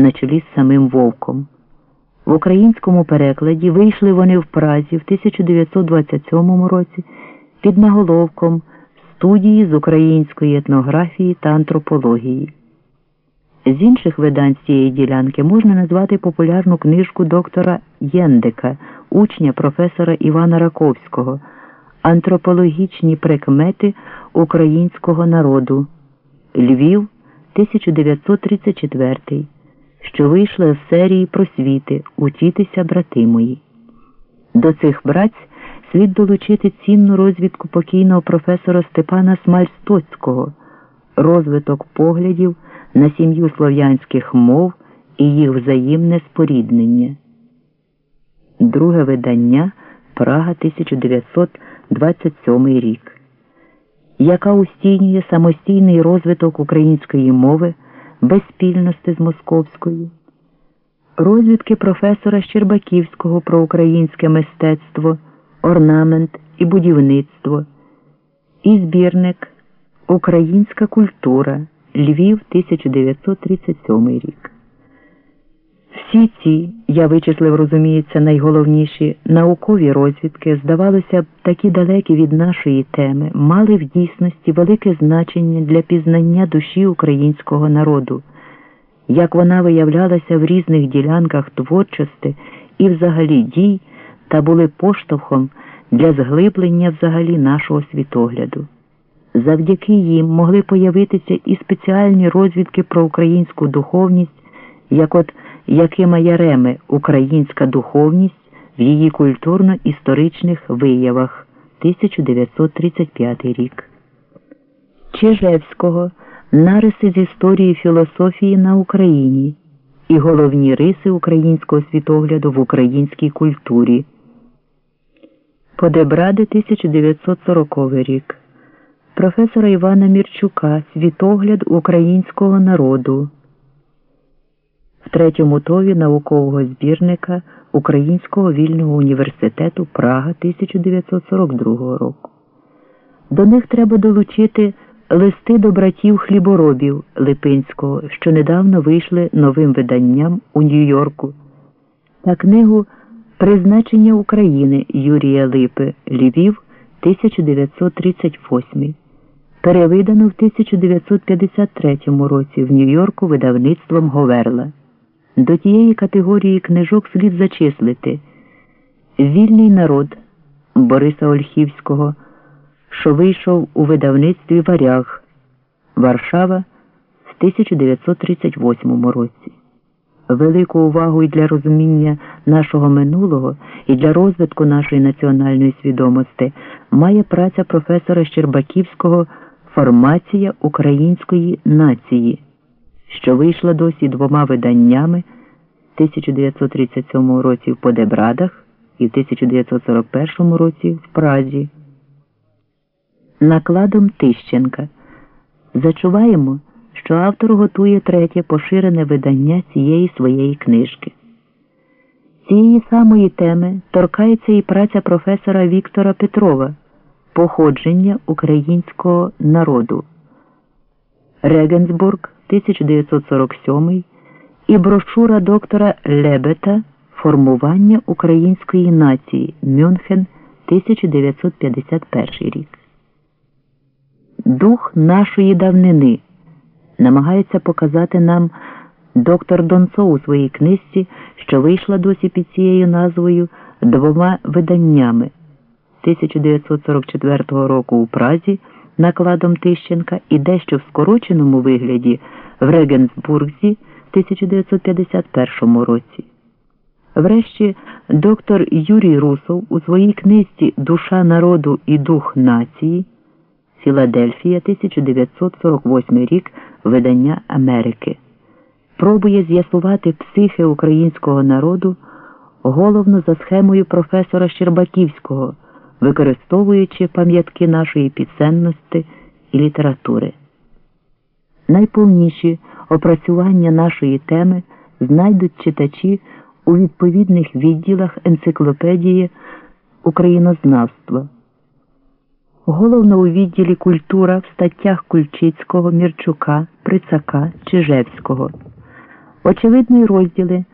на чолі з самим Вовком. В українському перекладі вийшли вони в Празі в 1927 році під наголовком студії з української етнографії та антропології. З інших видань цієї ділянки можна назвати популярну книжку доктора Єндика, учня професора Івана Раковського, Антропологічні прикмети українського народу Львів 1934, що вийшла з серії просвіти Учітися брати мої. До цих браць слід долучити цінну розвідку покійного професора Степана Смальстоцького, розвиток поглядів на сім'ю слов'янських мов і їх взаємне споріднення. Друге видання Прага 1927 рік, яка устійнює самостійний розвиток української мови без спільності з московською, розвідки професора Щербаківського про українське мистецтво, орнамент і будівництво, і збірник Українська культура. Львів 1937 рік. Всі ці, я вичислив, розуміється, найголовніші наукові розвідки, здавалося б, такі далекі від нашої теми, мали в дійсності велике значення для пізнання душі українського народу, як вона виявлялася в різних ділянках творчості і взагалі дій та були поштовхом для зглиблення взагалі нашого світогляду. Завдяки їм могли появитися і спеціальні розвідки про українську духовність, як от Якима Яреми Українська духовність в її культурно-історичних виявах 1935 рік. Чижевського Нариси з історії філософії на Україні і головні риси українського світогляду в українській культурі. Подебради 1940 рік професора Івана Мірчука Світогляд українського народу третьому тові наукового збірника Українського вільного університету Прага 1942 року. До них треба долучити листи до братів хліборобів Липинського, що недавно вийшли новим виданням у Нью-Йорку, та книгу Призначення України Юрія Липи Львів 1938 перевидано в 1953 році в Нью-Йорку видавництвом Говерла. До тієї категорії книжок слід зачислити Вільний народ Бориса Ольхівського, що вийшов у видавництві Варяг Варшава в 1938 році. Велику увагу і для розуміння нашого минулого і для розвитку нашої національної свідомості має праця професора Щербаківського Формація української нації, що вийшла досі двома виданнями 1937 році в Подебрадах і в 1941 році в Празі. Накладом Тищенка зачуваємо, що автор готує третє поширене видання цієї своєї книжки. Цієї самої теми торкається і праця професора Віктора Петрова походження українського народу Регенсбург 1947 і брошура доктора Лебета Формування української нації Мюнхен 1951 рік. Дух нашої давнини намагається показати нам доктор Донцов у своїй книжці, що вийшла досі під цією назвою двома виданнями. 1944 року у Празі накладом Тищенка і дещо в скороченому вигляді в Регенсбурзі в 1951 році. Врешті доктор Юрій Русов у своїй книжці Душа народу і дух нації Філадельфія 1948 рік видання Америки пробує з'ясувати психи українського народу головно за схемою професора Щербаківського використовуючи пам'ятки нашої пісенності і літератури. Найповніші опрацювання нашої теми знайдуть читачі у відповідних відділах енциклопедії українознавства. Головно у відділі культура в статтях Кульчицького, Мірчука, Прицака, Чижевського. очевидні розділи